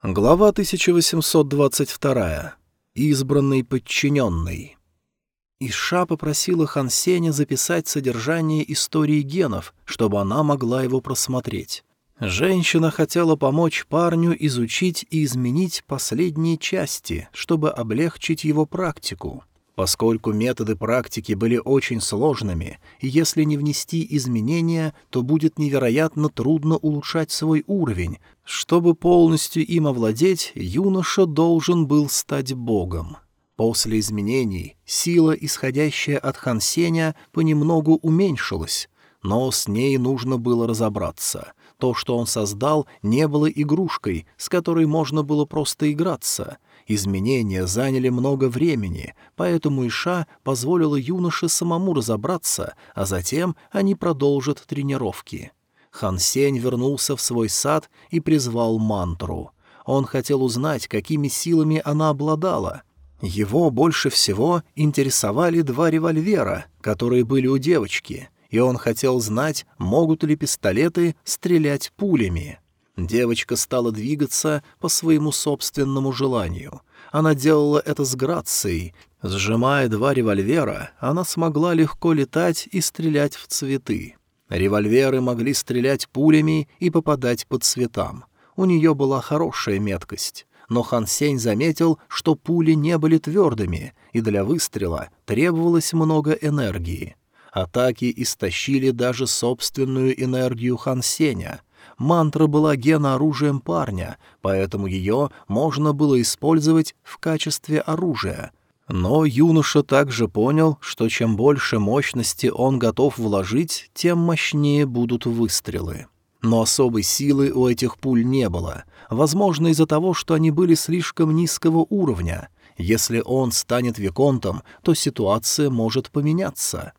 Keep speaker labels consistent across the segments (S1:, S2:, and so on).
S1: Глава 1822. Избранный подчиненный. Иша попросила Хан Сеня записать содержание истории генов, чтобы она могла его просмотреть. Женщина хотела помочь парню изучить и изменить последние части, чтобы облегчить его практику. Поскольку методы практики были очень сложными, и если не внести изменения, то будет невероятно трудно улучшать свой уровень. Чтобы полностью им овладеть, юноша должен был стать богом. После изменений сила, исходящая от Хансеня, понемногу уменьшилась, но с ней нужно было разобраться. То, что он создал, не было игрушкой, с которой можно было просто играться — Изменения заняли много времени, поэтому Иша позволила юноше самому разобраться, а затем они продолжат тренировки. Хан Сень вернулся в свой сад и призвал мантру. Он хотел узнать, какими силами она обладала. Его больше всего интересовали два револьвера, которые были у девочки, и он хотел знать, могут ли пистолеты стрелять пулями. Девочка стала двигаться по своему собственному желанию. Она делала это с грацией. Сжимая два револьвера, она смогла легко летать и стрелять в цветы. Револьверы могли стрелять пулями и попадать по цветам. У нее была хорошая меткость. Но Хан Сень заметил, что пули не были твердыми, и для выстрела требовалось много энергии. Атаки истощили даже собственную энергию Хан Сеня — Мантра была генооружием парня, поэтому ее можно было использовать в качестве оружия. Но юноша также понял, что чем больше мощности он готов вложить, тем мощнее будут выстрелы. Но особой силы у этих пуль не было, возможно из-за того, что они были слишком низкого уровня. Если он станет виконтом, то ситуация может поменяться.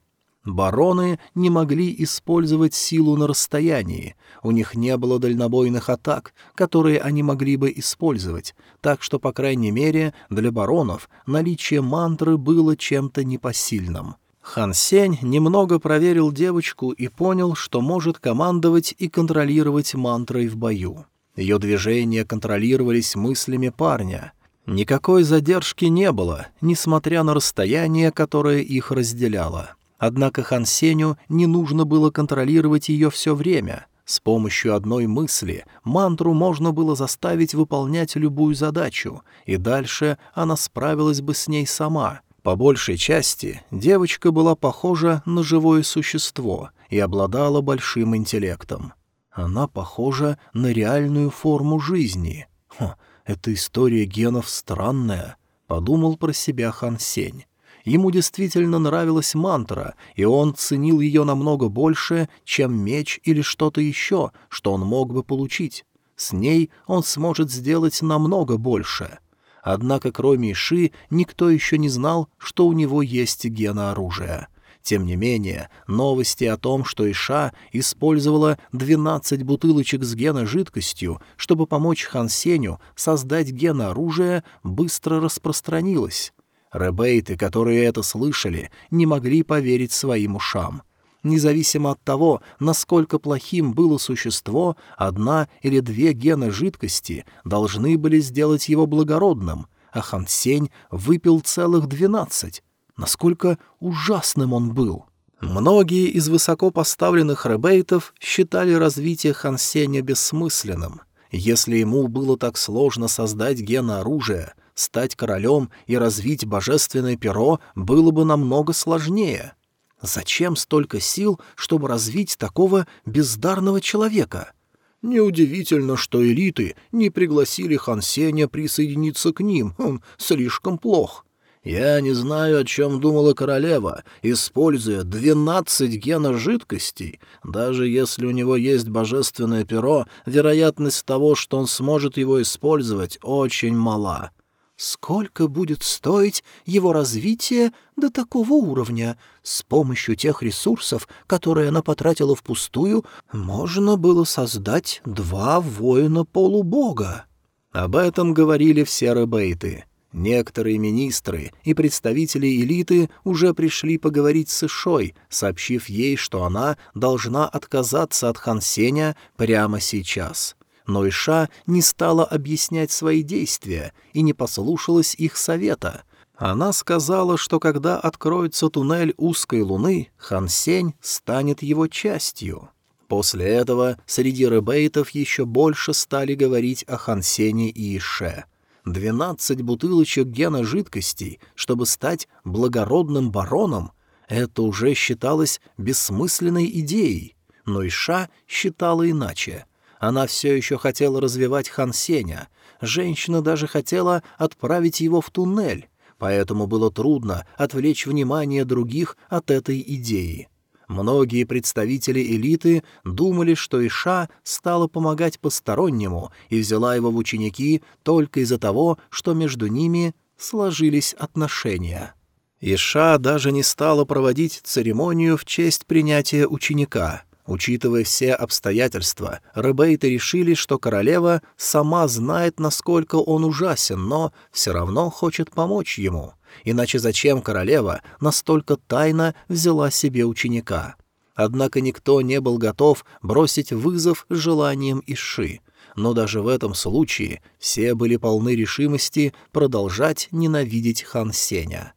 S1: Бароны не могли использовать силу на расстоянии, у них не было дальнобойных атак, которые они могли бы использовать, так что, по крайней мере, для баронов наличие мантры было чем-то непосильным. Хан Сень немного проверил девочку и понял, что может командовать и контролировать мантрой в бою. Ее движения контролировались мыслями парня. Никакой задержки не было, несмотря на расстояние, которое их разделяло. Однако Хан Сеню не нужно было контролировать ее все время. С помощью одной мысли мантру можно было заставить выполнять любую задачу, и дальше она справилась бы с ней сама. По большей части девочка была похожа на живое существо и обладала большим интеллектом. Она похожа на реальную форму жизни. Хм, эта история генов странная, — подумал про себя Хан Сень. Ему действительно нравилась мантра, и он ценил ее намного больше, чем меч или что-то еще, что он мог бы получить. С ней он сможет сделать намного больше. Однако кроме Иши никто еще не знал, что у него есть гена оружия. Тем не менее, новости о том, что Иша использовала 12 бутылочек с гена-жидкостью, чтобы помочь Хан Сеню создать гена-оружие, быстро распространилась. Ребейты, которые это слышали, не могли поверить своим ушам. Независимо от того, насколько плохим было существо, одна или две гена жидкости должны были сделать его благородным, а Хансень выпил целых двенадцать. Насколько ужасным он был! Многие из высокопоставленных ребейтов считали развитие Хансеня бессмысленным. Если ему было так сложно создать гена оружия, Стать королем и развить божественное перо было бы намного сложнее. Зачем столько сил, чтобы развить такого бездарного человека? Неудивительно, что элиты не пригласили Хансеня присоединиться к ним, он слишком плох. Я не знаю, о чем думала королева, используя двенадцать генов жидкостей. Даже если у него есть божественное перо, вероятность того, что он сможет его использовать, очень мала. Сколько будет стоить его развитие до такого уровня? С помощью тех ресурсов, которые она потратила впустую, можно было создать два воина-полубога. Об этом говорили все рыбейты. Некоторые министры и представители элиты уже пришли поговорить с Ишой, сообщив ей, что она должна отказаться от Хансеня прямо сейчас. Но Иша не стала объяснять свои действия и не послушалась их совета. Она сказала, что когда откроется туннель узкой луны, Хан Сень станет его частью. После этого среди рыбейтов еще больше стали говорить о Хан Сене и Ише. Двенадцать бутылочек гена жидкостей, чтобы стать благородным бароном, это уже считалось бессмысленной идеей. Но Иша считала иначе. Она все еще хотела развивать Хан Сеня. Женщина даже хотела отправить его в туннель, поэтому было трудно отвлечь внимание других от этой идеи. Многие представители элиты думали, что Иша стала помогать постороннему и взяла его в ученики только из-за того, что между ними сложились отношения. Иша даже не стала проводить церемонию в честь принятия ученика — Учитывая все обстоятельства, рыбейты решили, что королева сама знает, насколько он ужасен, но все равно хочет помочь ему. Иначе зачем королева настолько тайно взяла себе ученика? Однако никто не был готов бросить вызов желаниям Иши. Но даже в этом случае все были полны решимости продолжать ненавидеть Хан Сеня.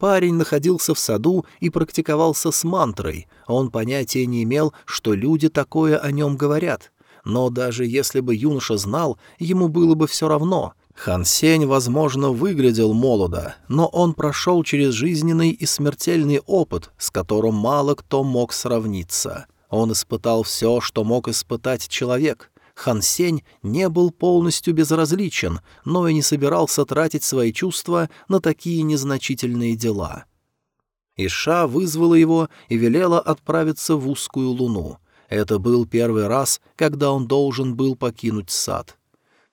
S1: Парень находился в саду и практиковался с мантрой, а он понятия не имел, что люди такое о нем говорят. Но даже если бы юноша знал, ему было бы все равно. Хан Сень, возможно, выглядел молодо, но он прошел через жизненный и смертельный опыт, с которым мало кто мог сравниться. Он испытал все, что мог испытать человек, Хан Сень не был полностью безразличен, но и не собирался тратить свои чувства на такие незначительные дела. Иша вызвала его и велела отправиться в узкую луну. Это был первый раз, когда он должен был покинуть сад.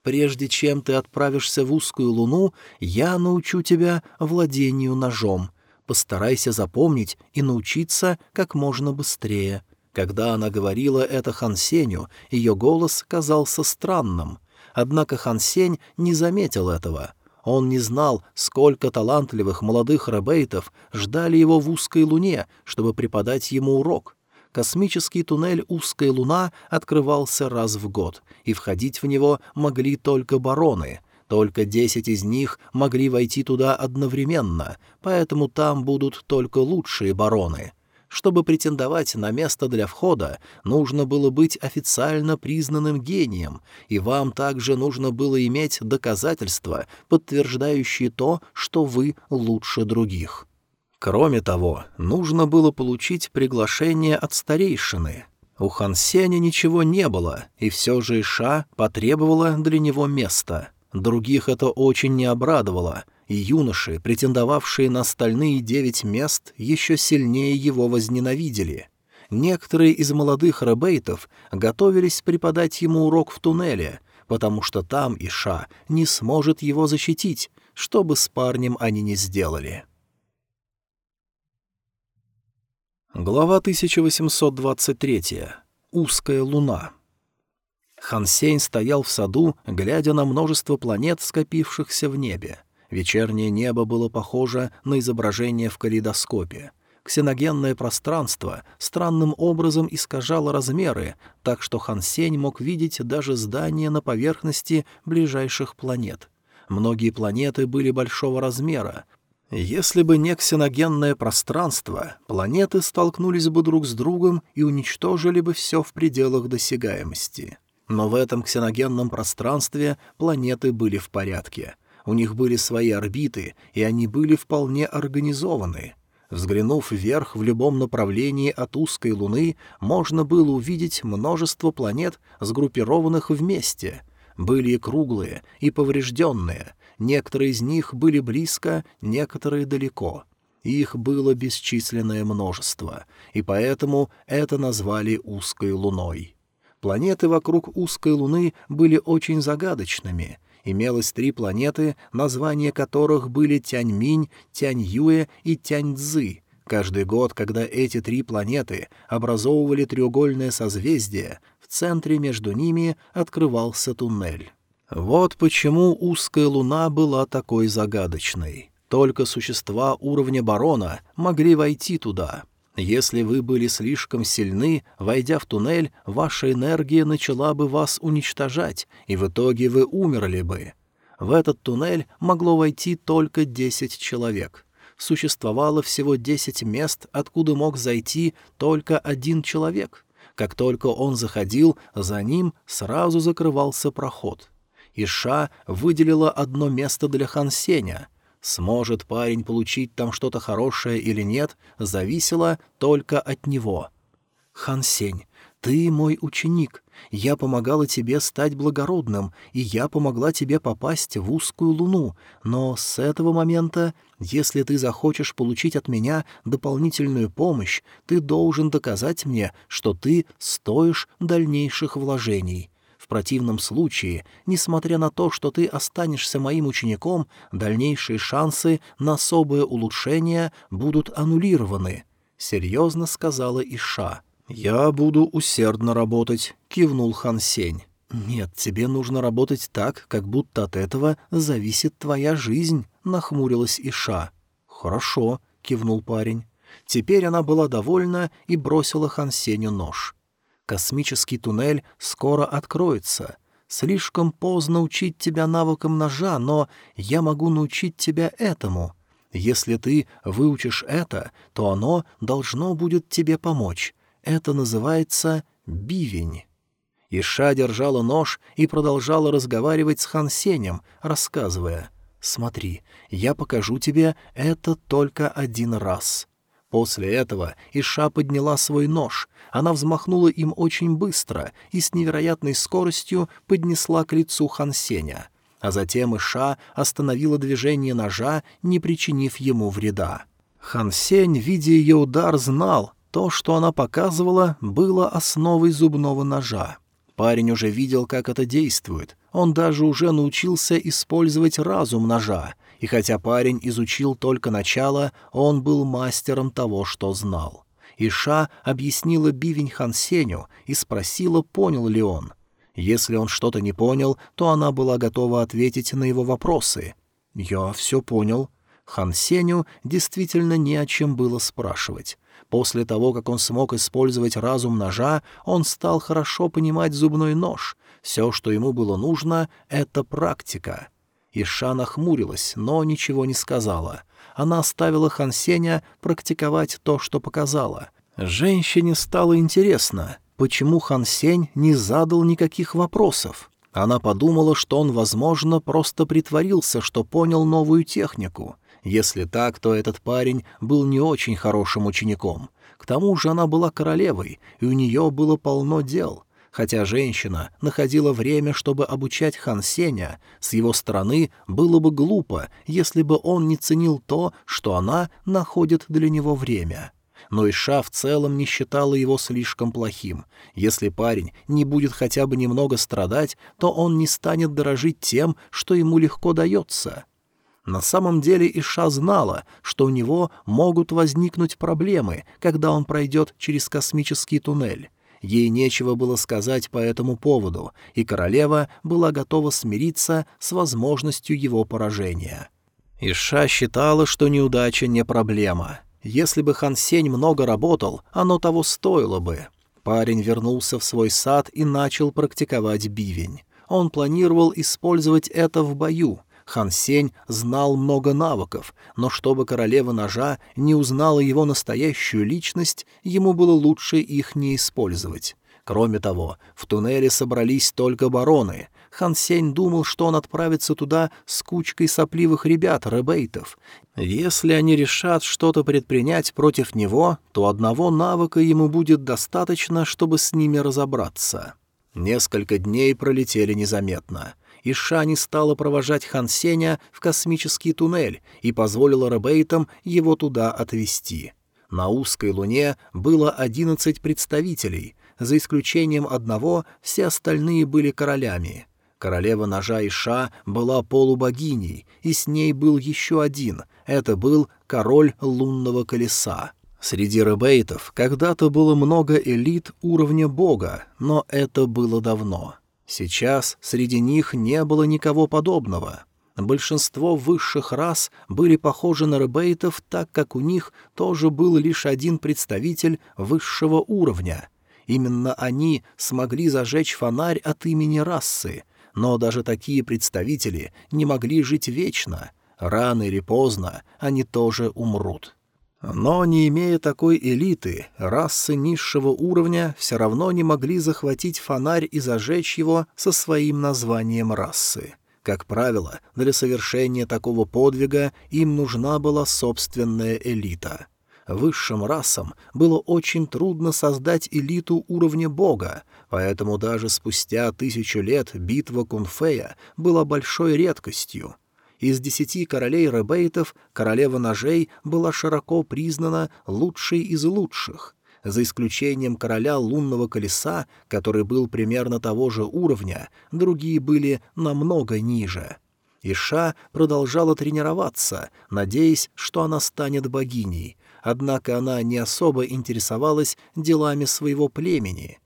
S1: «Прежде чем ты отправишься в узкую луну, я научу тебя владению ножом. Постарайся запомнить и научиться как можно быстрее», когда она говорила это Хансеню, ее голос казался странным. Однако Хансень не заметил этого. Он не знал, сколько талантливых молодых рабейтов ждали его в узкой луне, чтобы преподать ему урок. Космический туннель «Узкая луна» открывался раз в год, и входить в него могли только бароны — только десять из них могли войти туда одновременно, поэтому там будут только лучшие бароны. Чтобы претендовать на место для входа, нужно было быть официально признанным гением, и вам также нужно было иметь доказательства, подтверждающие то, что вы лучше других. Кроме того, нужно было получить приглашение от старейшины. У Хан Сеня ничего не было, и все же Иша потребовала для него места. Других это очень не обрадовало — и юноши, претендовавшие на остальные девять мест, еще сильнее его возненавидели. Некоторые из молодых ребейтов готовились преподать ему урок в туннеле, потому что там Иша не сможет его защитить, что бы с парнем они ни сделали. Глава 1823. Узкая луна. Хансейн стоял в саду, глядя на множество планет, скопившихся в небе. Вечернее небо было похоже на изображение в калейдоскопе. Ксеногенное пространство странным образом искажало размеры, так что Хан Сень мог видеть даже здания на поверхности ближайших планет. Многие планеты были большого размера. Если бы не ксеногенное пространство, планеты столкнулись бы друг с другом и уничтожили бы все в пределах досягаемости. Но в этом ксеногенном пространстве планеты были в порядке — у них были свои орбиты, и они были вполне организованы. Взглянув вверх в любом направлении от узкой Луны, можно было увидеть множество планет, сгруппированных вместе. Были и круглые, и поврежденные. Некоторые из них были близко, некоторые далеко. Их было бесчисленное множество, и поэтому это назвали узкой Луной. Планеты вокруг узкой Луны были очень загадочными — имелось три планеты, названия которых были Тяньминь, Тяньюэ и Тяньцзы. Каждый год, когда эти три планеты образовывали треугольное созвездие, в центре между ними открывался туннель. Вот почему узкая луна была такой загадочной. Только существа уровня барона могли войти туда. Если вы были слишком сильны, войдя в туннель, ваша энергия начала бы вас уничтожать, и в итоге вы умерли бы. В этот туннель могло войти только десять человек. Существовало всего десять мест, откуда мог зайти только один человек. Как только он заходил, за ним сразу закрывался проход. Иша выделила одно место для Хан Сеня. Сможет парень получить там что-то хорошее или нет, зависело только от него. «Хан Сень, ты мой ученик. Я помогала тебе стать благородным, и я помогла тебе попасть в узкую луну, но с этого момента, если ты захочешь получить от меня дополнительную помощь, ты должен доказать мне, что ты стоишь дальнейших вложений. В противном случае, несмотря на то, что ты останешься моим учеником, дальнейшие шансы на особое улучшение будут аннулированы», — серьезно сказала Иша. «Я буду усердно работать», — кивнул Хан Сень. «Нет, тебе нужно работать так, как будто от этого зависит твоя жизнь», — нахмурилась Иша. «Хорошо», — кивнул парень. Теперь она была довольна и бросила Хан Сеню нож. «Космический туннель скоро откроется. Слишком поздно учить тебя навыкам ножа, но я могу научить тебя этому. Если ты выучишь это, то оно должно будет тебе помочь. Это называется бивень. Иша держала нож и продолжала разговаривать с Хан Сенем, рассказывая, «Смотри, я покажу тебе это только один раз». После этого Иша подняла свой нож. Она взмахнула им очень быстро и с невероятной скоростью поднесла к лицу Хан Сеня. А затем Иша остановила движение ножа, не причинив ему вреда. Хан Сень, видя ее удар, знал, то, что она показывала, было основой зубного ножа. Парень уже видел, как это действует. Он даже уже научился использовать разум ножа, и хотя парень изучил только начало, он был мастером того, что знал. Иша объяснила бивень Хан Сеню и спросила, понял ли он. Если он что-то не понял, то она была готова ответить на его вопросы. «Я все понял». Хан Сеню действительно не о чем было спрашивать. После того, как он смог использовать разум ножа, он стал хорошо понимать зубной нож. Все, что ему было нужно, — это практика. Иша нахмурилась, но ничего не сказала. Она оставила Хансеня практиковать то, что показала. Женщине стало интересно, почему Хансень не задал никаких вопросов. Она подумала, что он, возможно, просто притворился, что понял новую технику — если так, то этот парень был не очень хорошим учеником. К тому же она была королевой, и у нее было полно дел. Хотя женщина находила время, чтобы обучать Хан Сеня, с его стороны было бы глупо, если бы он не ценил то, что она находит для него время. Но Иша в целом не считала его слишком плохим. Если парень не будет хотя бы немного страдать, то он не станет дорожить тем, что ему легко дается. На самом деле Иша знала, что у него могут возникнуть проблемы, когда он пройдет через космический туннель. Ей нечего было сказать по этому поводу, и королева была готова смириться с возможностью его поражения. Иша считала, что неудача не проблема. Если бы Хан Сень много работал, оно того стоило бы. Парень вернулся в свой сад и начал практиковать бивень. Он планировал использовать это в бою, Хан Сень знал много навыков, но чтобы королева ножа не узнала его настоящую личность, ему было лучше их не использовать. Кроме того, в туннеле собрались только бароны. Хан Сень думал, что он отправится туда с кучкой сопливых ребят, ребейтов. Если они решат что-то предпринять против него, то одного навыка ему будет достаточно, чтобы с ними разобраться. Несколько дней пролетели незаметно — Иша не стала провожать Хан Сеня в космический туннель и позволила Ребейтам его туда отвезти. На узкой луне было одиннадцать представителей, за исключением одного все остальные были королями. Королева ножа Иша была полубогиней, и с ней был еще один — это был король лунного колеса. Среди ребейтов когда-то было много элит уровня бога, но это было давно. Сейчас среди них не было никого подобного. Большинство высших рас были похожи на ребейтов, так как у них тоже был лишь один представитель высшего уровня. Именно они смогли зажечь фонарь от имени расы, но даже такие представители не могли жить вечно. Рано или поздно они тоже умрут. Но, не имея такой элиты, расы низшего уровня все равно не могли захватить фонарь и зажечь его со своим названием расы. Как правило, для совершения такого подвига им нужна была собственная элита. Высшим расам было очень трудно создать элиту уровня бога, поэтому даже спустя тысячу лет битва Кунфея была большой редкостью. Из десяти королей ребейтов королева ножей была широко признана лучшей из лучших. За исключением короля лунного колеса, который был примерно того же уровня, другие были намного ниже. Иша продолжала тренироваться, надеясь, что она станет богиней, однако она не особо интересовалась делами своего племени.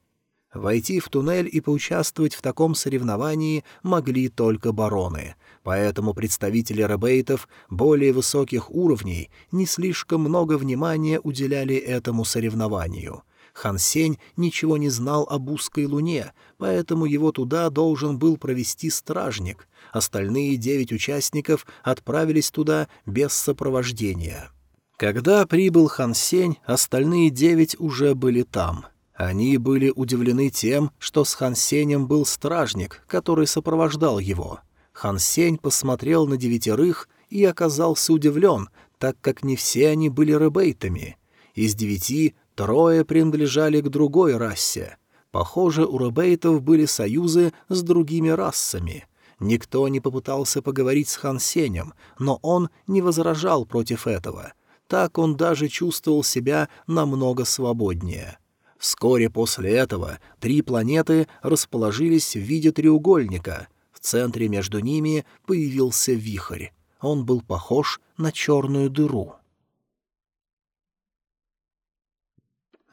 S1: Войти в туннель и поучаствовать в таком соревновании могли только бароны, поэтому представители ребейтов более высоких уровней не слишком много внимания уделяли этому соревнованию. Хан Сень ничего не знал об узкой луне, поэтому его туда должен был провести стражник. Остальные девять участников отправились туда без сопровождения. Когда прибыл Хан Сень, остальные девять уже были там. Они были удивлены тем, что с Хан Сенем был стражник, который сопровождал его — Хан Сень посмотрел на девятерых и оказался удивлен, так как не все они были ребейтами. Из девяти трое принадлежали к другой расе. Похоже, у ребейтов были союзы с другими расами. Никто не попытался поговорить с Хан Сенем, но он не возражал против этого. Так он даже чувствовал себя намного свободнее. Вскоре после этого три планеты расположились в виде треугольника — в центре между ними появился вихрь. Он был похож на черную дыру.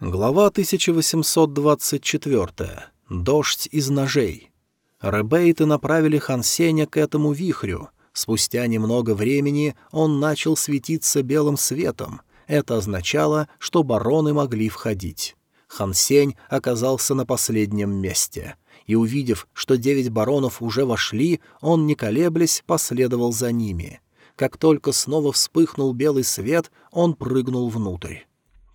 S1: Глава 1824. Дождь из ножей. Ребейты направили Хансеня к этому вихрю. Спустя немного времени он начал светиться белым светом. Это означало, что бароны могли входить. Хансень оказался на последнем месте — и, увидев, что девять баронов уже вошли, он, не колеблясь, последовал за ними. Как только снова вспыхнул белый свет, он прыгнул внутрь.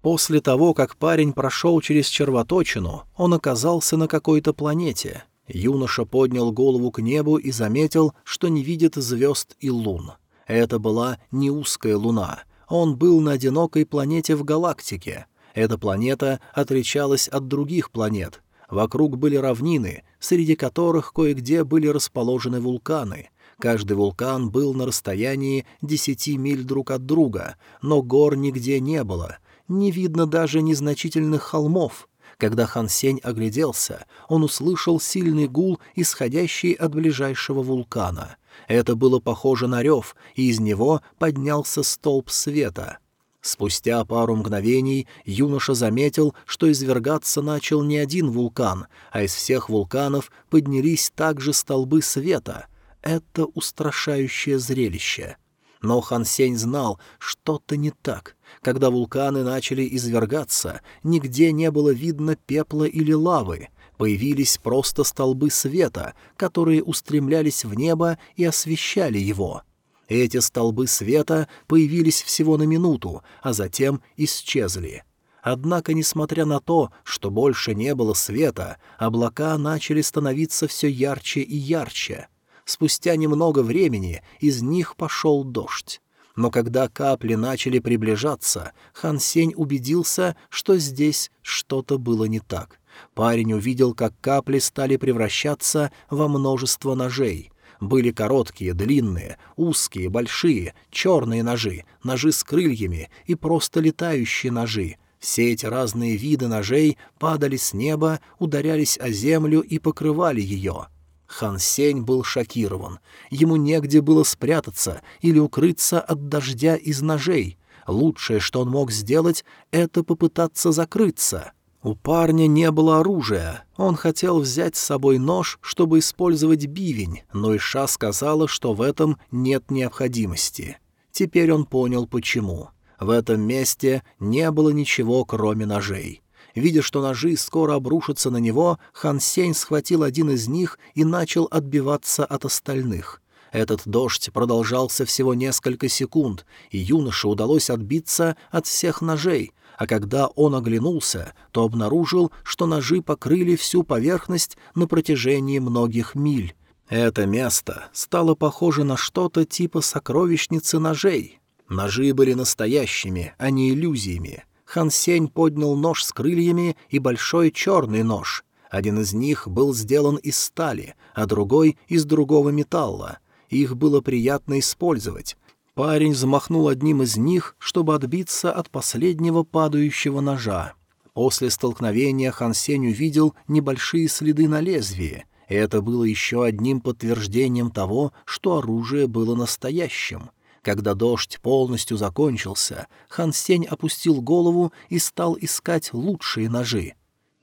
S1: После того, как парень прошел через червоточину, он оказался на какой-то планете. Юноша поднял голову к небу и заметил, что не видит звезд и лун. Это была не узкая луна. Он был на одинокой планете в галактике. Эта планета отличалась от других планет, Вокруг были равнины, среди которых кое-где были расположены вулканы. Каждый вулкан был на расстоянии десяти миль друг от друга, но гор нигде не было. Не видно даже незначительных холмов. Когда Хан Сень огляделся, он услышал сильный гул, исходящий от ближайшего вулкана. Это было похоже на рев, и из него поднялся столб света — Спустя пару мгновений юноша заметил, что извергаться начал не один вулкан, а из всех вулканов поднялись также столбы света. Это устрашающее зрелище. Но Хан Сень знал, что-то не так. Когда вулканы начали извергаться, нигде не было видно пепла или лавы. Появились просто столбы света, которые устремлялись в небо и освещали его — эти столбы света появились всего на минуту, а затем исчезли. Однако, несмотря на то, что больше не было света, облака начали становиться все ярче и ярче. Спустя немного времени из них пошел дождь. Но когда капли начали приближаться, Хан Сень убедился, что здесь что-то было не так. Парень увидел, как капли стали превращаться во множество ножей. Были короткие, длинные, узкие, большие, черные ножи, ножи с крыльями и просто летающие ножи. Все эти разные виды ножей падали с неба, ударялись о землю и покрывали ее. Хан Сень был шокирован. Ему негде было спрятаться или укрыться от дождя из ножей. Лучшее, что он мог сделать, это попытаться закрыться. У парня не было оружия. Он хотел взять с собой нож, чтобы использовать бивень, но Иша сказала, что в этом нет необходимости. Теперь он понял, почему. В этом месте не было ничего, кроме ножей. Видя, что ножи скоро обрушатся на него, Хан Сень схватил один из них и начал отбиваться от остальных. Этот дождь продолжался всего несколько секунд, и юноше удалось отбиться от всех ножей, а когда он оглянулся, то обнаружил, что ножи покрыли всю поверхность на протяжении многих миль. Это место стало похоже на что-то типа сокровищницы ножей. Ножи были настоящими, а не иллюзиями. Хан Сень поднял нож с крыльями и большой черный нож. Один из них был сделан из стали, а другой — из другого металла. Их было приятно использовать. Парень замахнул одним из них, чтобы отбиться от последнего падающего ножа. После столкновения Хан Сень увидел небольшие следы на лезвии. Это было еще одним подтверждением того, что оружие было настоящим. Когда дождь полностью закончился, Хан Сень опустил голову и стал искать лучшие ножи.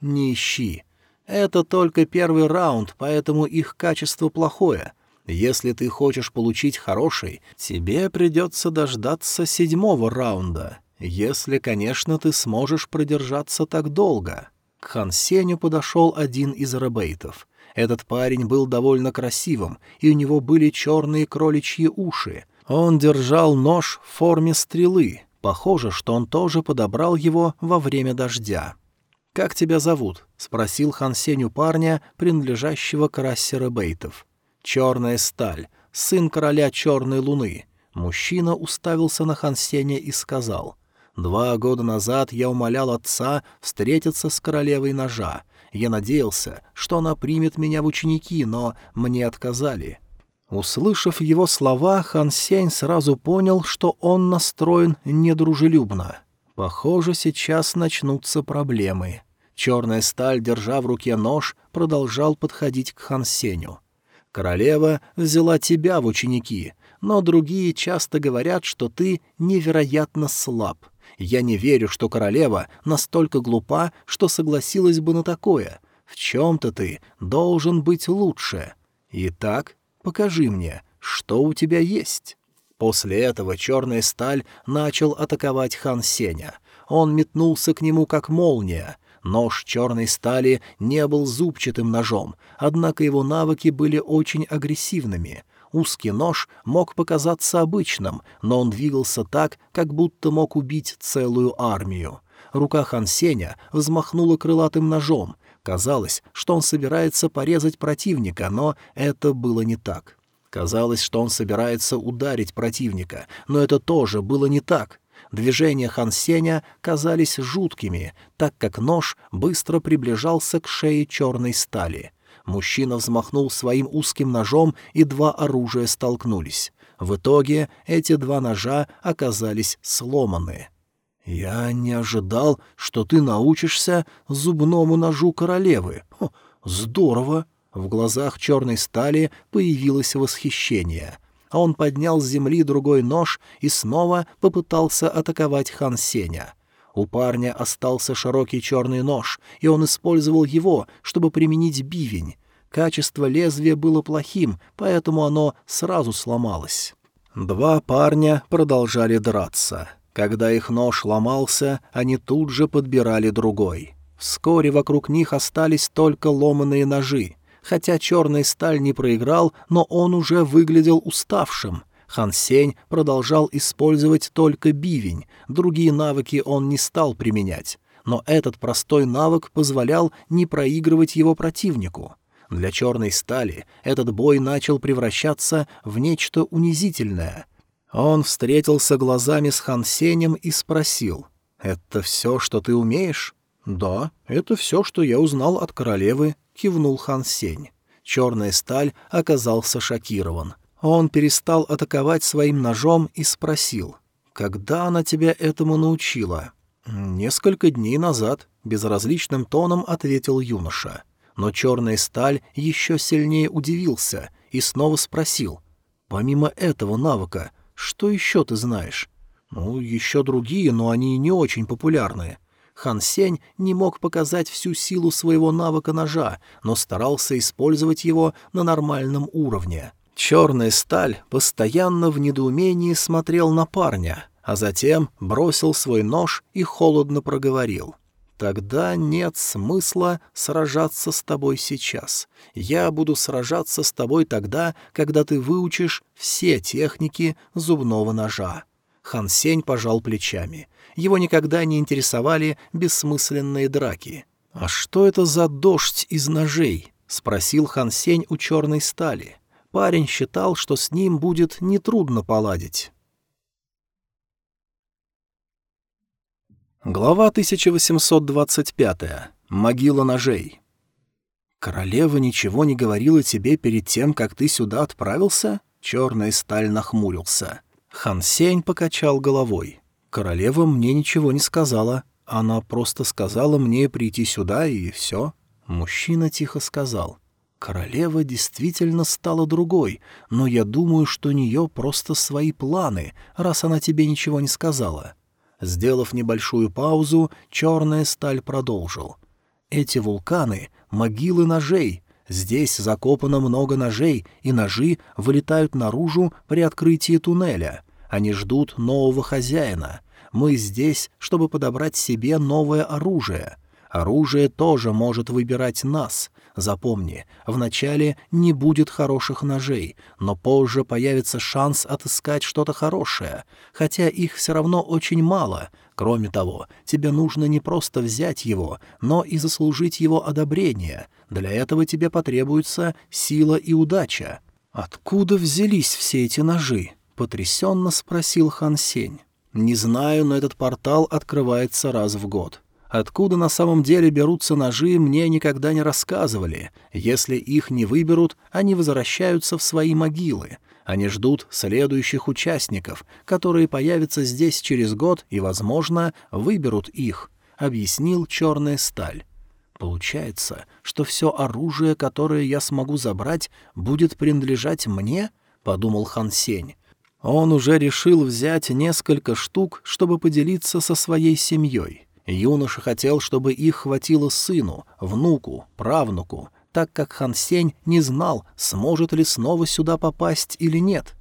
S1: «Не ищи. Это только первый раунд, поэтому их качество плохое. Если ты хочешь получить хороший, тебе придется дождаться седьмого раунда, если, конечно, ты сможешь продержаться так долго. К Хан Сеню подошел один из рабейтов. Этот парень был довольно красивым, и у него были черные кроличьи уши. Он держал нож в форме стрелы. Похоже, что он тоже подобрал его во время дождя. «Как тебя зовут?» — спросил Хан Сеню парня, принадлежащего к расе рабейтов. Черная сталь, сын короля Черной Луны. Мужчина уставился на Хансеня и сказал, «Два года назад я умолял отца встретиться с королевой ножа. Я надеялся, что она примет меня в ученики, но мне отказали». Услышав его слова, Хан Сень сразу понял, что он настроен недружелюбно. Похоже, сейчас начнутся проблемы. Черная сталь, держа в руке нож, продолжал подходить к Хан Сеню. Королева взяла тебя в ученики, но другие часто говорят, что ты невероятно слаб. Я не верю, что королева настолько глупа, что согласилась бы на такое. В чем-то ты должен быть лучше. Итак, покажи мне, что у тебя есть». После этого черная сталь начал атаковать хан Сеня. Он метнулся к нему как молния. Нож черной стали не был зубчатым ножом, однако его навыки были очень агрессивными. Узкий нож мог показаться обычным, но он двигался так, как будто мог убить целую армию. Рука Хан Сеня взмахнула крылатым ножом. Казалось, что он собирается порезать противника, но это было не так. Казалось, что он собирается ударить противника, но это тоже было не так. Движения Хан Сеня казались жуткими, так как нож быстро приближался к шее черной стали. Мужчина взмахнул своим узким ножом, и два оружия столкнулись. В итоге эти два ножа оказались сломаны. «Я не ожидал, что ты научишься зубному ножу королевы. Хо, здорово!» В глазах черной стали появилось восхищение — а он поднял с земли другой нож и снова попытался атаковать хан Сеня. У парня остался широкий черный нож, и он использовал его, чтобы применить бивень. Качество лезвия было плохим, поэтому оно сразу сломалось. Два парня продолжали драться. Когда их нож ломался, они тут же подбирали другой. Вскоре вокруг них остались только ломаные ножи. Хотя черный сталь не проиграл, но он уже выглядел уставшим. Хан Сень продолжал использовать только бивень, другие навыки он не стал применять. Но этот простой навык позволял не проигрывать его противнику. Для черной стали этот бой начал превращаться в нечто унизительное. Он встретился глазами с Хан Сенем и спросил, «Это все, что ты умеешь?» «Да, это все, что я узнал от королевы», — кивнул хан Сень. Черная сталь оказался шокирован. Он перестал атаковать своим ножом и спросил, «Когда она тебя этому научила?» «Несколько дней назад», — безразличным тоном ответил юноша. Но черная сталь еще сильнее удивился и снова спросил, «Помимо этого навыка, что еще ты знаешь?» «Ну, еще другие, но они не очень популярные». Хан Сень не мог показать всю силу своего навыка ножа, но старался использовать его на нормальном уровне. Черная сталь постоянно в недоумении смотрел на парня, а затем бросил свой нож и холодно проговорил. «Тогда нет смысла сражаться с тобой сейчас. Я буду сражаться с тобой тогда, когда ты выучишь все техники зубного ножа». Хан Сень пожал плечами. Его никогда не интересовали бессмысленные драки. «А что это за дождь из ножей?» — спросил Хан Сень у черной стали. Парень считал, что с ним будет нетрудно поладить. Глава 1825. Могила ножей. «Королева ничего не говорила тебе перед тем, как ты сюда отправился?» Черная сталь нахмурился. Хан Сень покачал головой. «Королева мне ничего не сказала. Она просто сказала мне прийти сюда, и все». Мужчина тихо сказал. «Королева действительно стала другой, но я думаю, что у нее просто свои планы, раз она тебе ничего не сказала». Сделав небольшую паузу, черная сталь продолжил. «Эти вулканы — могилы ножей. Здесь закопано много ножей, и ножи вылетают наружу при открытии туннеля. Они ждут нового хозяина. Мы здесь, чтобы подобрать себе новое оружие. Оружие тоже может выбирать нас. Запомни, вначале не будет хороших ножей, но позже появится шанс отыскать что-то хорошее, хотя их все равно очень мало. Кроме того, тебе нужно не просто взять его, но и заслужить его одобрение. Для этого тебе потребуется сила и удача. Откуда взялись все эти ножи? Потрясенно спросил Хан Сень. «Не знаю, но этот портал открывается раз в год. Откуда на самом деле берутся ножи, мне никогда не рассказывали. Если их не выберут, они возвращаются в свои могилы. Они ждут следующих участников, которые появятся здесь через год и, возможно, выберут их», — объяснил черная сталь. «Получается, что все оружие, которое я смогу забрать, будет принадлежать мне?» — подумал Хан Сень. Он уже решил взять несколько штук, чтобы поделиться со своей семьей. Юноша хотел, чтобы их хватило сыну, внуку, правнуку, так как Хан Сень не знал, сможет ли снова сюда попасть или нет.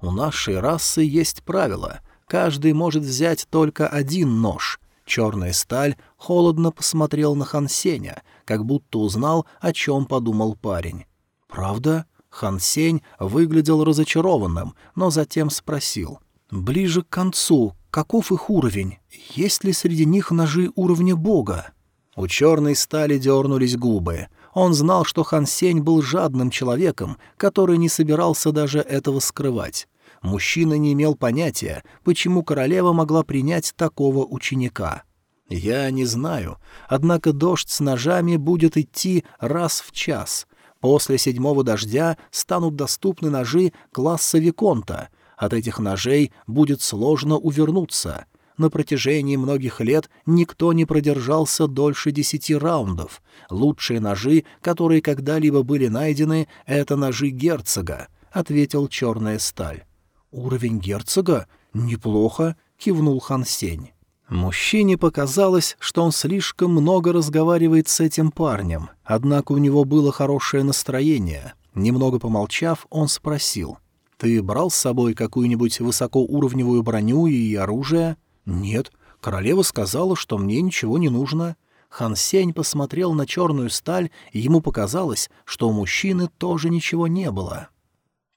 S1: У нашей расы есть правило — каждый может взять только один нож. Черная сталь холодно посмотрел на Хан Сеня, как будто узнал, о чем подумал парень. «Правда?» Хан Сень выглядел разочарованным, но затем спросил. «Ближе к концу, каков их уровень? Есть ли среди них ножи уровня бога?» У черной стали дернулись губы. Он знал, что Хан Сень был жадным человеком, который не собирался даже этого скрывать. Мужчина не имел понятия, почему королева могла принять такого ученика. «Я не знаю, однако дождь с ножами будет идти раз в час, После седьмого дождя станут доступны ножи класса Виконта. От этих ножей будет сложно увернуться. На протяжении многих лет никто не продержался дольше десяти раундов. Лучшие ножи, которые когда-либо были найдены, — это ножи герцога, — ответил черная сталь. «Уровень герцога? Неплохо», — кивнул Хан Сень. Мужчине показалось, что он слишком много разговаривает с этим парнем, однако у него было хорошее настроение. Немного помолчав, он спросил, «Ты брал с собой какую-нибудь высокоуровневую броню и оружие?» «Нет. Королева сказала, что мне ничего не нужно». Хан Сень посмотрел на черную сталь, и ему показалось, что у мужчины тоже ничего не было.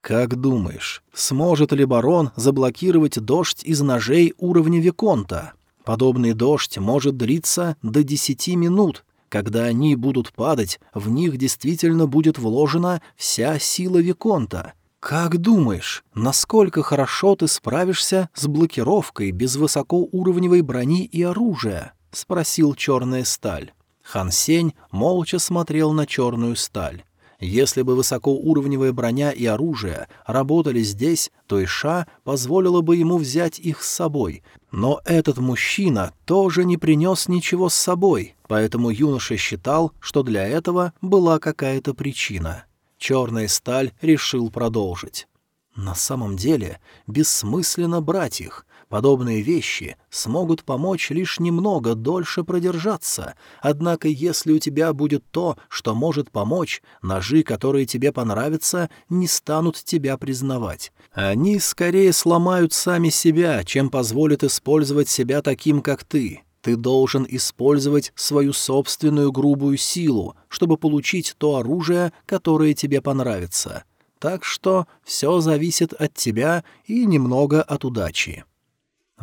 S1: «Как думаешь, сможет ли барон заблокировать дождь из ножей уровня Виконта?» Подобный дождь может длиться до десяти минут. Когда они будут падать, в них действительно будет вложена вся сила Виконта. Как думаешь, насколько хорошо ты справишься с блокировкой без высокоуровневой брони и оружия? — спросил черная сталь. Хан Сень молча смотрел на черную сталь. Если бы высокоуровневая броня и оружие работали здесь, то Иша позволила бы ему взять их с собой. Но этот мужчина тоже не принес ничего с собой, поэтому юноша считал, что для этого была какая-то причина. Черная сталь решил продолжить. На самом деле, бессмысленно брать их. Подобные вещи смогут помочь лишь немного дольше продержаться, однако если у тебя будет то, что может помочь, ножи, которые тебе понравятся, не станут тебя признавать. Они скорее сломают сами себя, чем позволят использовать себя таким, как ты. Ты должен использовать свою собственную грубую силу, чтобы получить то оружие, которое тебе понравится. Так что все зависит от тебя и немного от удачи.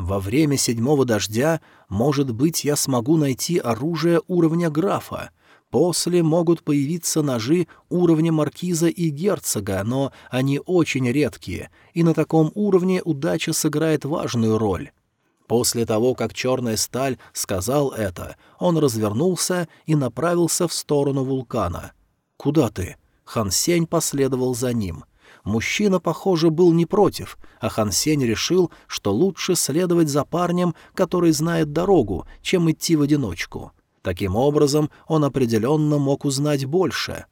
S1: Во время седьмого дождя, может быть, я смогу найти оружие уровня графа. После могут появиться ножи уровня маркиза и герцога, но они очень редкие, и на таком уровне удача сыграет важную роль. После того, как черная сталь сказал это, он развернулся и направился в сторону вулкана. «Куда ты?» Хан Сень последовал за ним. Мужчина, похоже, был не против, а Хан Сень решил, что лучше следовать за парнем, который знает дорогу, чем идти в одиночку. Таким образом, он определенно мог узнать больше.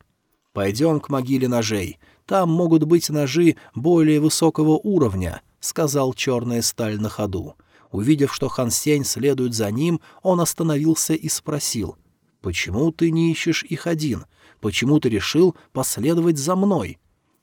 S1: «Пойдем к могиле ножей. Там могут быть ножи более высокого уровня», — сказал черная сталь на ходу. Увидев, что Хан Сень следует за ним, он остановился и спросил, «Почему ты не ищешь их один? Почему ты решил последовать за мной?»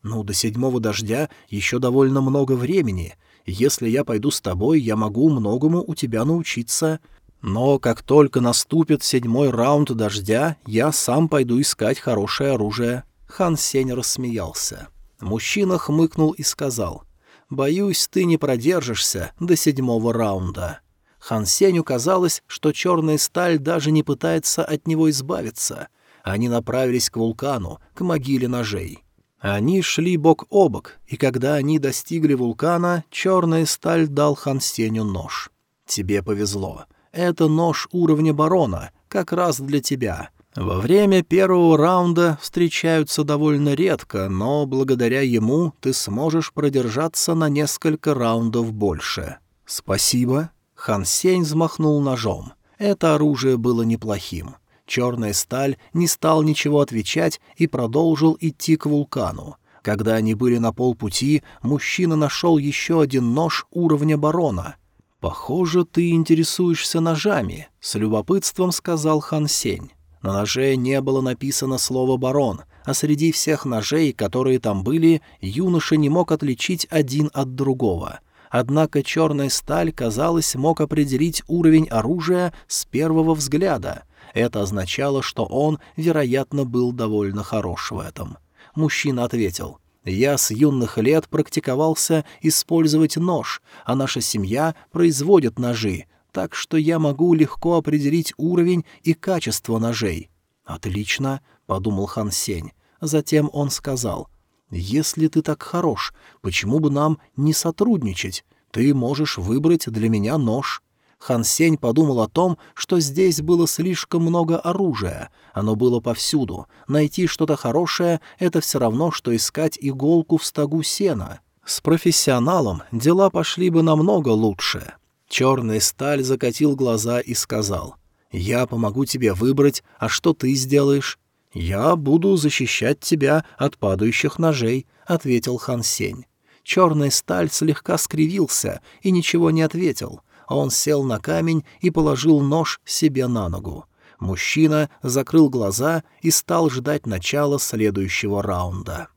S1: «Ну, до седьмого дождя еще довольно много времени. Если я пойду с тобой, я могу многому у тебя научиться. Но как только наступит седьмой раунд дождя, я сам пойду искать хорошее оружие». Хан Сень рассмеялся. Мужчина хмыкнул и сказал, «Боюсь, ты не продержишься до седьмого раунда». Хан Сенью казалось, что черная сталь даже не пытается от него избавиться. Они направились к вулкану, к могиле ножей. Они шли бок о бок, и когда они достигли вулкана, черная сталь дал Хансеню нож. «Тебе повезло. Это нож уровня барона, как раз для тебя. Во время первого раунда встречаются довольно редко, но благодаря ему ты сможешь продержаться на несколько раундов больше». «Спасибо». Хан Сень взмахнул ножом. Это оружие было неплохим. Черная сталь не стал ничего отвечать и продолжил идти к вулкану. Когда они были на полпути, мужчина нашел еще один нож уровня барона. «Похоже, ты интересуешься ножами», — с любопытством сказал Хан Сень. На ноже не было написано слово «барон», а среди всех ножей, которые там были, юноша не мог отличить один от другого. Однако черная сталь, казалось, мог определить уровень оружия с первого взгляда — это означало, что он, вероятно, был довольно хорош в этом. Мужчина ответил, «Я с юных лет практиковался использовать нож, а наша семья производит ножи, так что я могу легко определить уровень и качество ножей». «Отлично», — подумал Хан Сень. Затем он сказал, «Если ты так хорош, почему бы нам не сотрудничать? Ты можешь выбрать для меня нож». Хан Сень подумал о том, что здесь было слишком много оружия. Оно было повсюду. Найти что-то хорошее — это все равно, что искать иголку в стогу сена. С профессионалом дела пошли бы намного лучше. Черный сталь закатил глаза и сказал, «Я помогу тебе выбрать, а что ты сделаешь?» «Я буду защищать тебя от падающих ножей», — ответил Хан Сень. Черный сталь слегка скривился и ничего не ответил. Он сел на камень и положил нож себе на ногу. Мужчина закрыл глаза и стал ждать начала следующего раунда.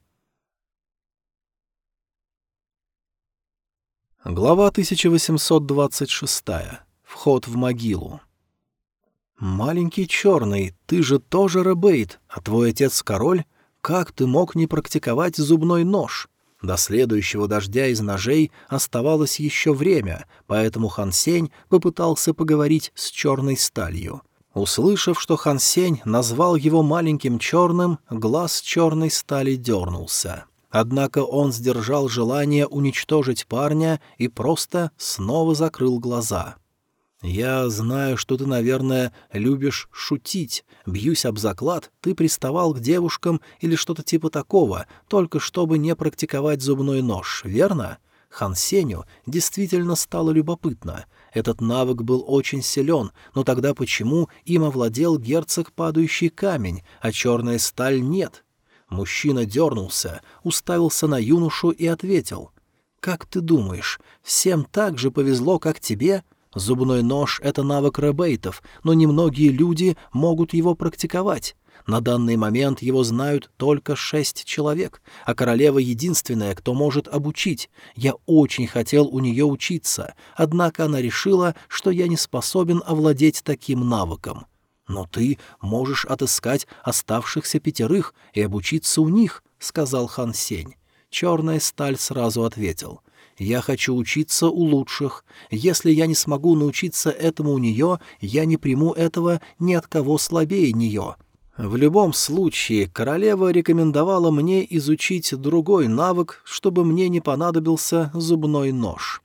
S1: Глава 1826. Вход в могилу. «Маленький черный, ты же тоже Ребейт, а твой отец король? Как ты мог не практиковать зубной нож?» До следующего дождя из ножей оставалось еще время, поэтому Хан Сень попытался поговорить с черной сталью. Услышав, что Хан Сень назвал его маленьким черным, глаз черной стали дернулся. Однако он сдержал желание уничтожить парня и просто снова закрыл глаза. «Я знаю, что ты, наверное, любишь шутить. Бьюсь об заклад, ты приставал к девушкам или что-то типа такого, только чтобы не практиковать зубной нож, верно?» Хан Сеню действительно стало любопытно. Этот навык был очень силен, но тогда почему им овладел герцог падающий камень, а черная сталь нет? Мужчина дернулся, уставился на юношу и ответил. «Как ты думаешь, всем так же повезло, как тебе?» Зубной нож — это навык ребейтов, но немногие люди могут его практиковать. На данный момент его знают только шесть человек, а королева единственная, кто может обучить. Я очень хотел у нее учиться, однако она решила, что я не способен овладеть таким навыком. «Но ты можешь отыскать оставшихся пятерых и обучиться у них», — сказал Хан Сень. Черная сталь сразу ответил. «Я хочу учиться у лучших. Если я не смогу научиться этому у нее, я не приму этого ни от кого слабее нее». В любом случае, королева рекомендовала мне изучить другой навык, чтобы мне не понадобился зубной нож.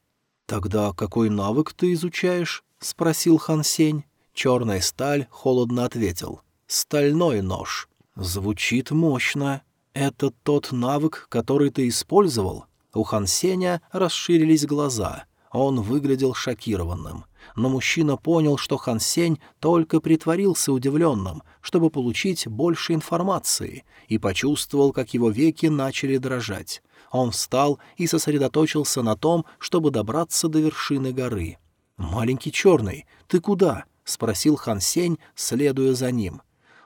S1: «Тогда какой навык ты изучаешь?» — спросил Хан Сень. Черная сталь холодно ответил. «Стальной нож. Звучит мощно. Это тот навык, который ты использовал?» У Хан Сеня расширились глаза. Он выглядел шокированным. Но мужчина понял, что Хан Сень только притворился удивленным, чтобы получить больше информации, и почувствовал, как его веки начали дрожать. Он встал и сосредоточился на том, чтобы добраться до вершины горы. «Маленький черный, ты куда?» — спросил Хан Сень, следуя за ним.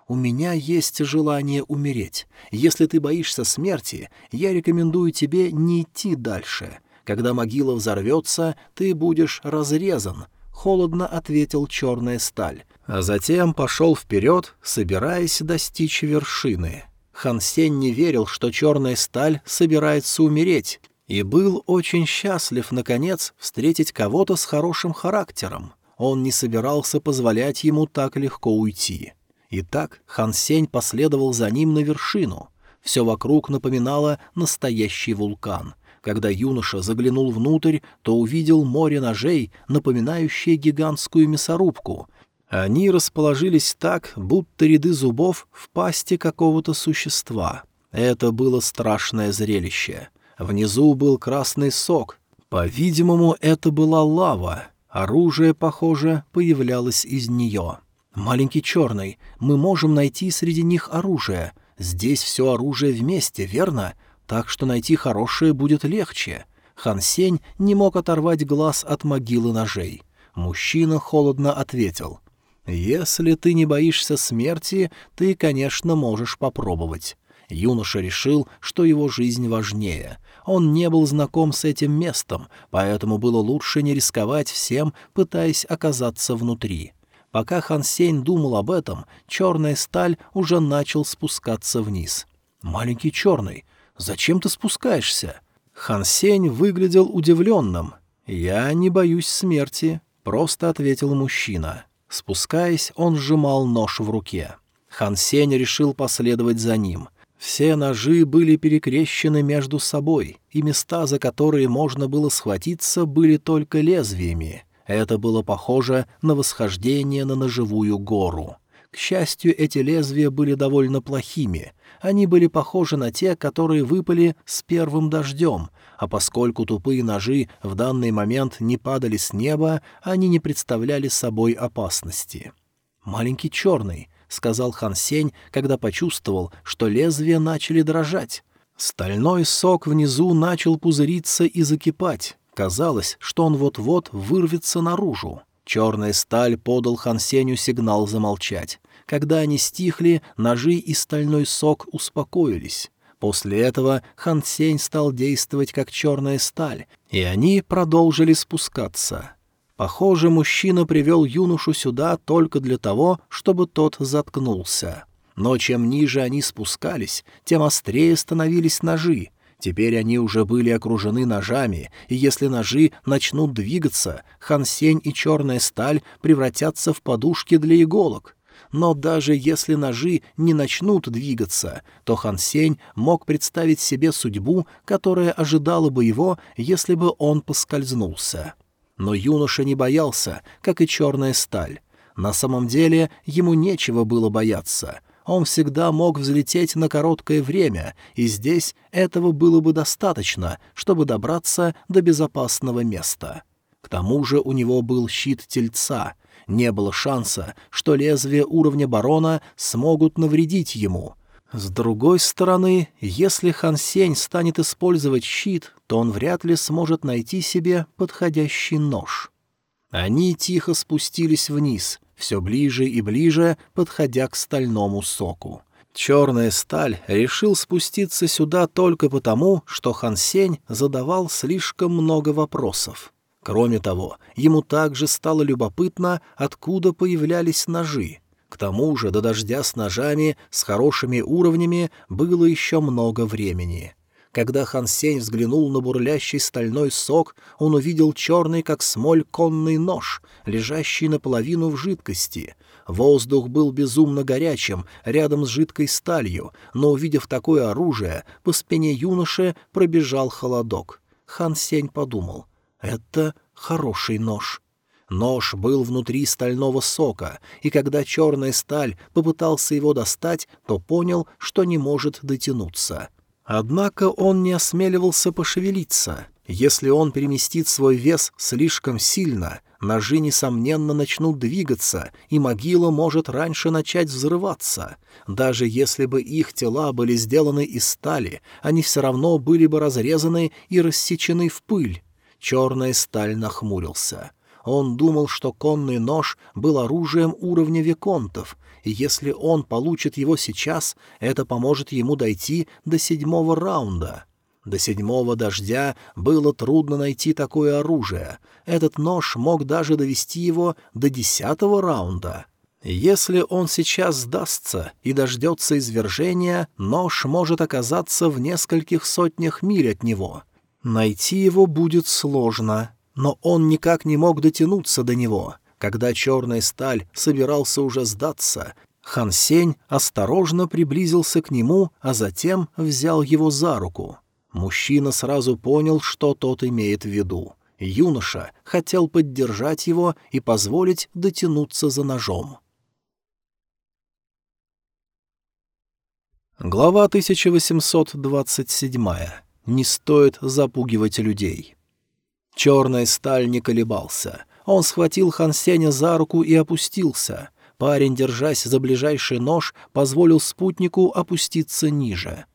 S1: «У меня есть желание умереть. Если ты боишься смерти, я рекомендую тебе не идти дальше. Когда могила взорвется, ты будешь разрезан», — холодно ответил черная сталь, а затем пошел вперед, собираясь достичь вершины. Хан Сень не верил, что черная сталь собирается умереть, и был очень счастлив, наконец, встретить кого-то с хорошим характером. Он не собирался позволять ему так легко уйти. Итак, Хан Сень последовал за ним на вершину. Все вокруг напоминало настоящий вулкан. Когда юноша заглянул внутрь, то увидел море ножей, напоминающее гигантскую мясорубку. Они расположились так, будто ряды зубов в пасти какого-то существа. Это было страшное зрелище. Внизу был красный сок. По-видимому, это была лава. Оружие, похоже, появлялось из нее. «Маленький черный, мы можем найти среди них оружие. Здесь все оружие вместе, верно? Так что найти хорошее будет легче». Хан Сень не мог оторвать глаз от могилы ножей. Мужчина холодно ответил. «Если ты не боишься смерти, ты, конечно, можешь попробовать». Юноша решил, что его жизнь важнее. Он не был знаком с этим местом, поэтому было лучше не рисковать всем, пытаясь оказаться внутри. Пока Хан Сень думал об этом, черная сталь уже начал спускаться вниз. «Маленький черный, зачем ты спускаешься?» Хан Сень выглядел удивленным. «Я не боюсь смерти», — просто ответил мужчина. Спускаясь, он сжимал нож в руке. Хан Сень решил последовать за ним. Все ножи были перекрещены между собой, и места, за которые можно было схватиться, были только лезвиями. Это было похоже на восхождение на ножевую гору. К счастью, эти лезвия были довольно плохими. Они были похожи на те, которые выпали с первым дождем, а поскольку тупые ножи в данный момент не падали с неба, они не представляли собой опасности. «Маленький черный», — сказал Хан Сень, когда почувствовал, что лезвия начали дрожать. Стальной сок внизу начал пузыриться и закипать. Казалось, что он вот-вот вырвется наружу. Черная сталь подал Хан Сенью сигнал замолчать. Когда они стихли, ножи и стальной сок успокоились. После этого Хан Сень стал действовать как черная сталь, и они продолжили спускаться. Похоже, мужчина привел юношу сюда только для того, чтобы тот заткнулся. Но чем ниже они спускались, тем острее становились ножи. Теперь они уже были окружены ножами, и если ножи начнут двигаться, хансень и черная сталь превратятся в подушки для иголок. Но даже если ножи не начнут двигаться, то Хансень мог представить себе судьбу, которая ожидала бы его, если бы он поскользнулся. Но юноша не боялся, как и черная сталь. На самом деле ему нечего было бояться. Он всегда мог взлететь на короткое время, и здесь этого было бы достаточно, чтобы добраться до безопасного места. К тому же у него был щит тельца. Не было шанса, что лезвия уровня барона смогут навредить ему. С другой стороны, если Хан Сень станет использовать щит, то он вряд ли сможет найти себе подходящий нож. Они тихо спустились вниз, все ближе и ближе, подходя к стальному соку. Черная сталь решил спуститься сюда только потому, что Хан Сень задавал слишком много вопросов. Кроме того, ему также стало любопытно, откуда появлялись ножи. К тому же до дождя с ножами с хорошими уровнями было еще много времени. Когда Хан Сень взглянул на бурлящий стальной сок, он увидел черный, как смоль, конный нож, лежащий наполовину в жидкости. Воздух был безумно горячим, рядом с жидкой сталью, но, увидев такое оружие, по спине юноши пробежал холодок. Хан Сень подумал, «Это хороший нож». Нож был внутри стального сока, и когда черная сталь попытался его достать, то понял, что не может дотянуться. Однако он не осмеливался пошевелиться. Если он переместит свой вес слишком сильно, ножи, несомненно, начнут двигаться, и могила может раньше начать взрываться. Даже если бы их тела были сделаны из стали, они все равно были бы разрезаны и рассечены в пыль. Черная сталь нахмурился. Он думал, что конный нож был оружием уровня виконтов, если он получит его сейчас, это поможет ему дойти до седьмого раунда. До седьмого дождя было трудно найти такое оружие. Этот нож мог даже довести его до десятого раунда. Если он сейчас сдастся и дождется извержения, нож может оказаться в нескольких сотнях миль от него. Найти его будет сложно но он никак не мог дотянуться до него. Когда черная сталь собирался уже сдаться, Хан Сень осторожно приблизился к нему, а затем взял его за руку. Мужчина сразу понял, что тот имеет в виду. Юноша хотел поддержать его и позволить дотянуться за ножом. Глава 1827. Не стоит запугивать людей. Черная сталь не колебался. Он схватил Хан Сеня за руку и опустился. Парень, держась за ближайший нож, позволил спутнику опуститься ниже.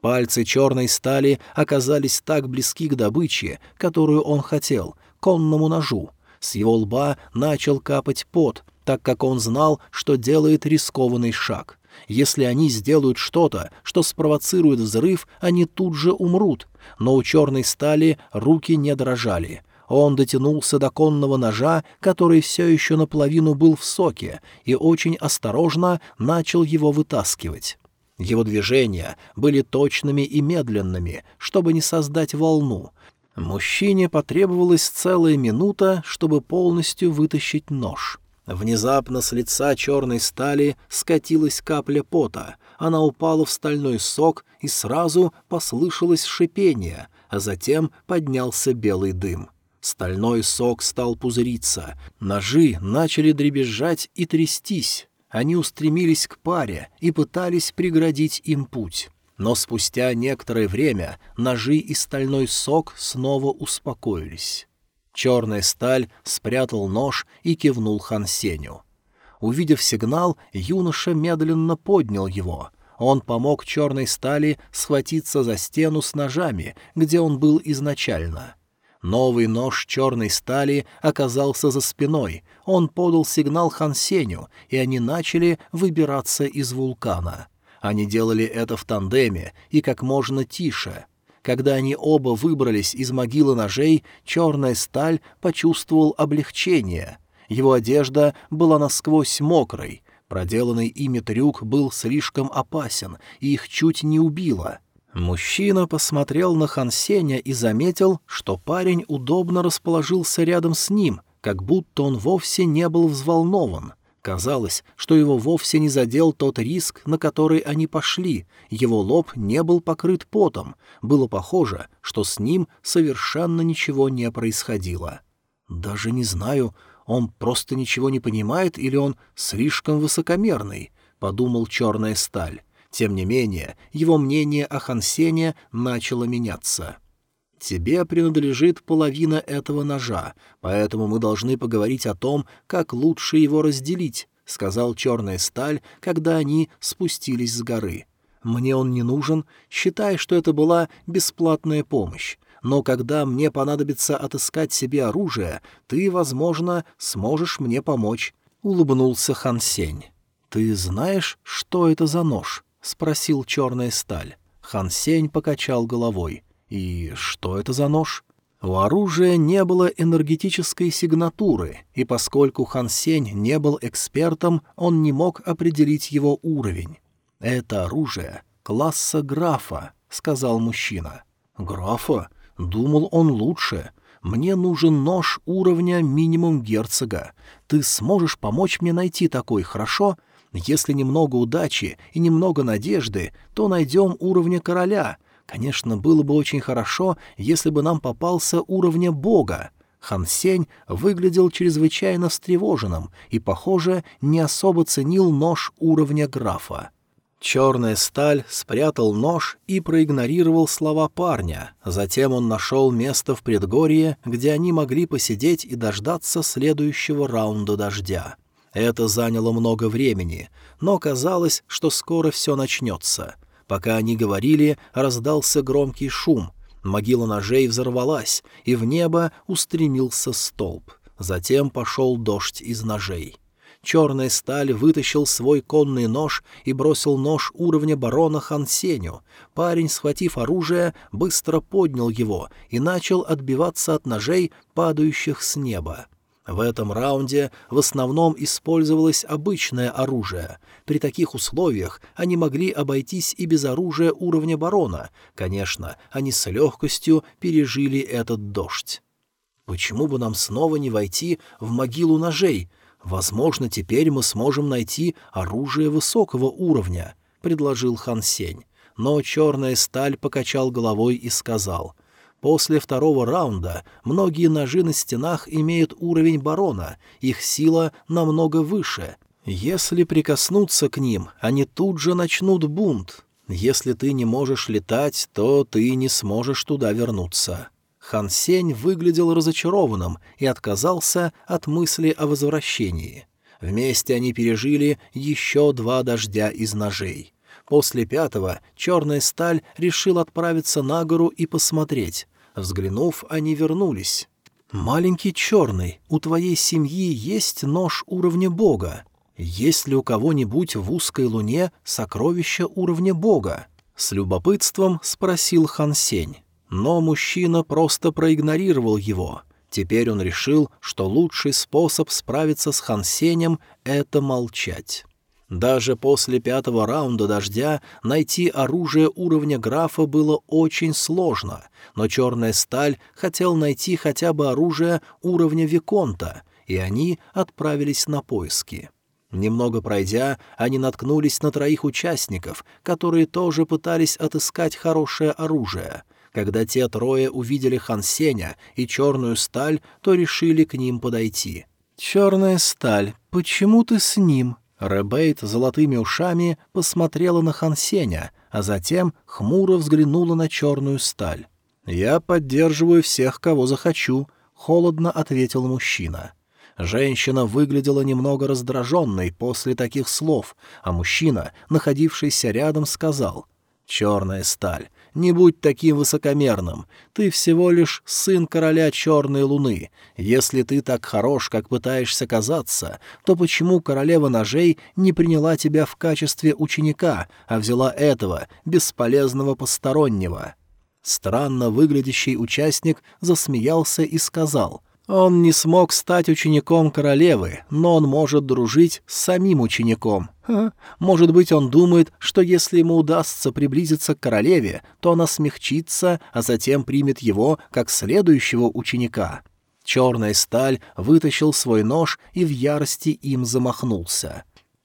S1: Пальцы черной стали оказались так близки к добыче, которую он хотел, конному ножу. С его лба начал капать пот, так как он знал, что делает рискованный шаг. Если они сделают что-то, что спровоцирует взрыв, они тут же умрут. Но у черной стали руки не дрожали. Он дотянулся до конного ножа, который все еще наполовину был в соке, и очень осторожно начал его вытаскивать. Его движения были точными и медленными, чтобы не создать волну. Мужчине потребовалась целая минута, чтобы полностью вытащить нож. Внезапно с лица черной стали скатилась капля пота. Она упала в стальной сок, и сразу послышалось шипение, а затем поднялся белый дым. Стальной сок стал пузыриться, ножи начали дребезжать и трястись. Они устремились к паре и пытались преградить им путь. Но спустя некоторое время ножи и стальной сок снова успокоились. Черная сталь спрятал нож и кивнул Хан Сеню. Увидев сигнал, юноша медленно поднял его. Он помог черной стали схватиться за стену с ножами, где он был изначально. Новый нож черной стали оказался за спиной. Он подал сигнал Хан Сеню, и они начали выбираться из вулкана. Они делали это в тандеме и как можно тише — когда они оба выбрались из могилы ножей, черная сталь почувствовал облегчение. Его одежда была насквозь мокрой. Проделанный ими трюк был слишком опасен, и их чуть не убило. Мужчина посмотрел на Хансеня и заметил, что парень удобно расположился рядом с ним, как будто он вовсе не был взволнован. Казалось, что его вовсе не задел тот риск, на который они пошли, его лоб не был покрыт потом, было похоже, что с ним совершенно ничего не происходило. «Даже не знаю, он просто ничего не понимает или он слишком высокомерный», — подумал черная сталь. Тем не менее, его мнение о Хансене начало меняться. Тебе принадлежит половина этого ножа, поэтому мы должны поговорить о том, как лучше его разделить», — сказал черная сталь, когда они спустились с горы. Мне он не нужен, считай, что это была бесплатная помощь. Но когда мне понадобится отыскать себе оружие, ты, возможно, сможешь мне помочь», — улыбнулся Хан Сень. «Ты знаешь, что это за нож?» — спросил черная сталь. Хан Сень покачал головой. «И что это за нож?» У оружия не было энергетической сигнатуры, и поскольку Хан Сень не был экспертом, он не мог определить его уровень. «Это оружие класса графа», — сказал мужчина. «Графа? Думал он лучше. Мне нужен нож уровня минимум герцога. Ты сможешь помочь мне найти такой, хорошо? Если немного удачи и немного надежды, то найдем уровня короля, Конечно, было бы очень хорошо, если бы нам попался уровня бога. Хан Сень выглядел чрезвычайно встревоженным и, похоже, не особо ценил нож уровня графа. Черная сталь спрятал нож и проигнорировал слова парня. Затем он нашел место в предгорье, где они могли посидеть и дождаться следующего раунда дождя. Это заняло много времени, но казалось, что скоро все начнется — Пока они говорили, раздался громкий шум. Могила ножей взорвалась, и в небо устремился столб. Затем пошел дождь из ножей. Черная сталь вытащил свой конный нож и бросил нож уровня барона Хансеню. Парень, схватив оружие, быстро поднял его и начал отбиваться от ножей, падающих с неба. В этом раунде в основном использовалось обычное оружие. При таких условиях они могли обойтись и без оружия уровня барона. Конечно, они с легкостью пережили этот дождь. Почему бы нам снова не войти в могилу ножей? Возможно, теперь мы сможем найти оружие высокого уровня, — предложил Хан Сень. Но черная сталь покачал головой и сказал — После второго раунда многие ножи на стенах имеют уровень барона, их сила намного выше. Если прикоснуться к ним, они тут же начнут бунт. Если ты не можешь летать, то ты не сможешь туда вернуться. Хан Сень выглядел разочарованным и отказался от мысли о возвращении. Вместе они пережили еще два дождя из ножей. После пятого черная сталь решил отправиться на гору и посмотреть, Взглянув, они вернулись. «Маленький черный, у твоей семьи есть нож уровня бога. Есть ли у кого-нибудь в узкой луне сокровища уровня бога?» С любопытством спросил Хан Сень. Но мужчина просто проигнорировал его. Теперь он решил, что лучший способ справиться с Хан Сенем — это молчать. Даже после пятого раунда дождя найти оружие уровня графа было очень сложно, но черная сталь хотел найти хотя бы оружие уровня Виконта, и они отправились на поиски. Немного пройдя, они наткнулись на троих участников, которые тоже пытались отыскать хорошее оружие. Когда те трое увидели Хансеня и черную сталь, то решили к ним подойти. «Черная сталь, почему ты с ним?» Ребейт золотыми ушами посмотрела на Хансеня, а затем хмуро взглянула на черную сталь. «Я поддерживаю всех, кого захочу», — холодно ответил мужчина. Женщина выглядела немного раздраженной после таких слов, а мужчина, находившийся рядом, сказал «Черная сталь, не будь таким высокомерным. Ты всего лишь сын короля Черной Луны. Если ты так хорош, как пытаешься казаться, то почему королева ножей не приняла тебя в качестве ученика, а взяла этого, бесполезного постороннего?» Странно выглядящий участник засмеялся и сказал — он не смог стать учеником королевы, но он может дружить с самим учеником. Ха, может быть, он думает, что если ему удастся приблизиться к королеве, то она смягчится, а затем примет его как следующего ученика. Черная сталь вытащил свой нож и в ярости им замахнулся.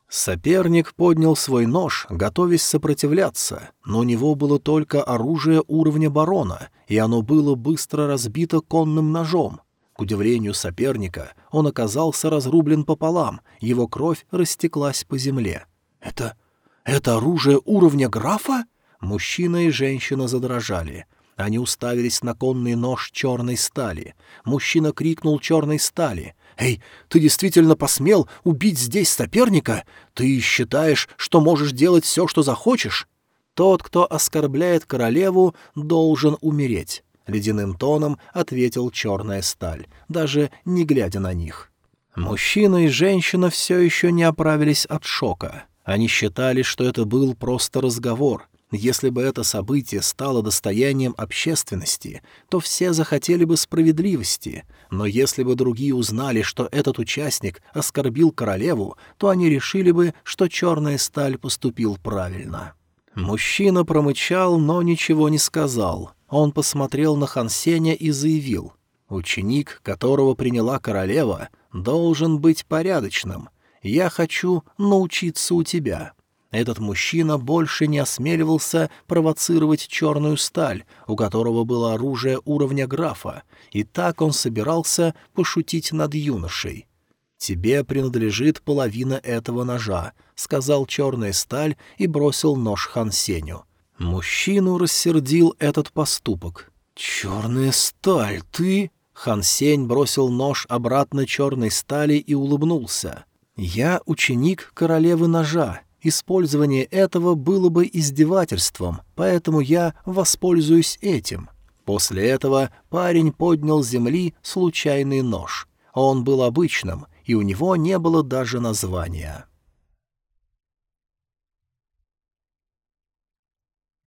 S1: Соперник поднял свой нож, готовясь сопротивляться, но у него было только оружие уровня барона, и оно было быстро разбито конным ножом. К удивлению соперника, он оказался разрублен пополам, его кровь растеклась по земле. «Это... это оружие уровня графа?» Мужчина и женщина задрожали. Они уставились на конный нож черной стали. Мужчина крикнул черной стали. «Эй, ты действительно посмел убить здесь соперника? Ты считаешь, что можешь делать все, что захочешь?» Тот, кто оскорбляет королеву, должен умереть. Ледяным тоном ответил черная сталь, даже не глядя на них. Мужчина и женщина все еще не оправились от шока. Они считали, что это был просто разговор. Если бы это событие стало достоянием общественности, то все захотели бы справедливости, но если бы другие узнали, что этот участник оскорбил королеву, то они решили бы, что черная сталь поступил правильно. Мужчина промычал, но ничего не сказал. Он посмотрел на Хансеня и заявил, «Ученик, которого приняла королева, должен быть порядочным. Я хочу научиться у тебя». Этот мужчина больше не осмеливался провоцировать черную сталь, у которого было оружие уровня графа, и так он собирался пошутить над юношей. «Тебе принадлежит половина этого ножа», — сказал черная сталь и бросил нож Хансеню. Мужчину рассердил этот поступок. «Черная сталь, ты...» Хан Сень бросил нож обратно черной стали и улыбнулся. «Я ученик королевы ножа. Использование этого было бы издевательством, поэтому я воспользуюсь этим». После этого парень поднял с земли случайный нож. Он был обычным, и у него не было даже названия.